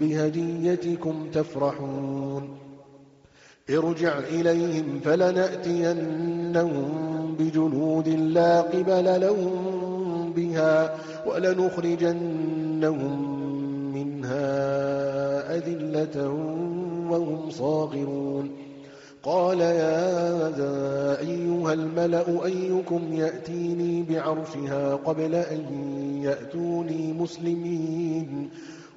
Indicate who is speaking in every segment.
Speaker 1: بهديتكم تفرحون ارجع إليهم فلنأتينهم بجنود لا قبل لهم بها ولنخرجنهم منها أذلة وهم صاغرون قال يا ذا أيها الملأ أيكم يأتيني بعرفها قبل أن يأتوني مسلمين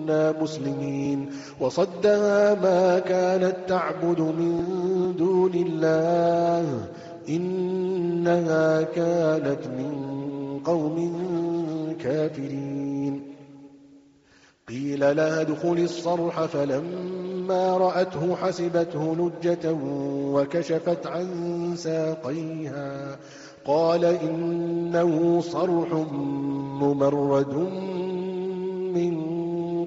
Speaker 1: كنا مسلمين وصدها ما كانت تعبد من دون الله إنها كانت من قوم كافرين قيل لا دخل الصرح فلما رأته حسبته نجة وكشفت عن ساقيها قال إنه صرح ممرد من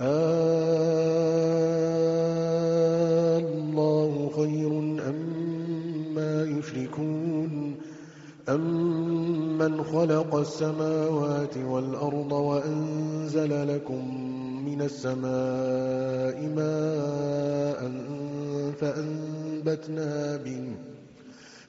Speaker 1: الله خير أما يشركون أمن خلق السماوات والأرض وأنزل لكم من السماء ماء فأنبتنا به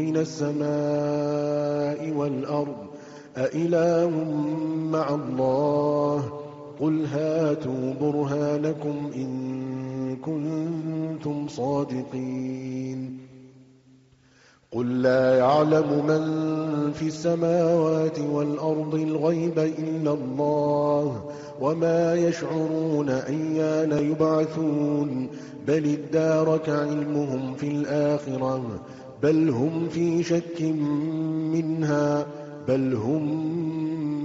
Speaker 1: من السماء والأرض أإله مع الله قل هاتوا برهانكم إن كنتم صادقين قل لا يعلم من في السماوات والأرض الغيب إلا الله وما يشعرون أيان يبعثون بل ادارك علمهم في الآخرة بل هم في شك منها بل هم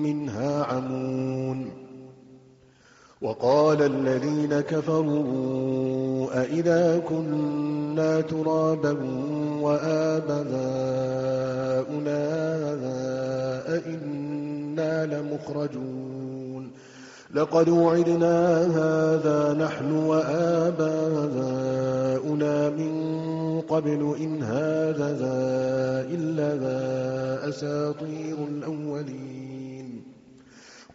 Speaker 1: منها عمون وقال الذين كفروا أئذا كنا ترابا وآباؤنا أئنا لمخرجون لقد وعدنا هذا نحن وآباؤنا قبل إن هذا ذا إلا ذا أساطير الأولين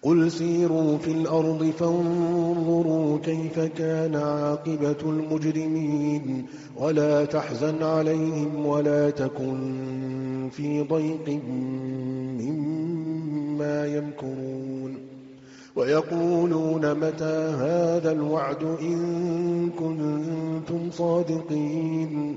Speaker 1: قل سيروا في الأرض فانظروا كيف كان عاقبة المجرمين ولا تحزن عليهم ولا تكن في ضيق مما يمكرون ويقولون متى هذا الوعد إن كنتم صادقين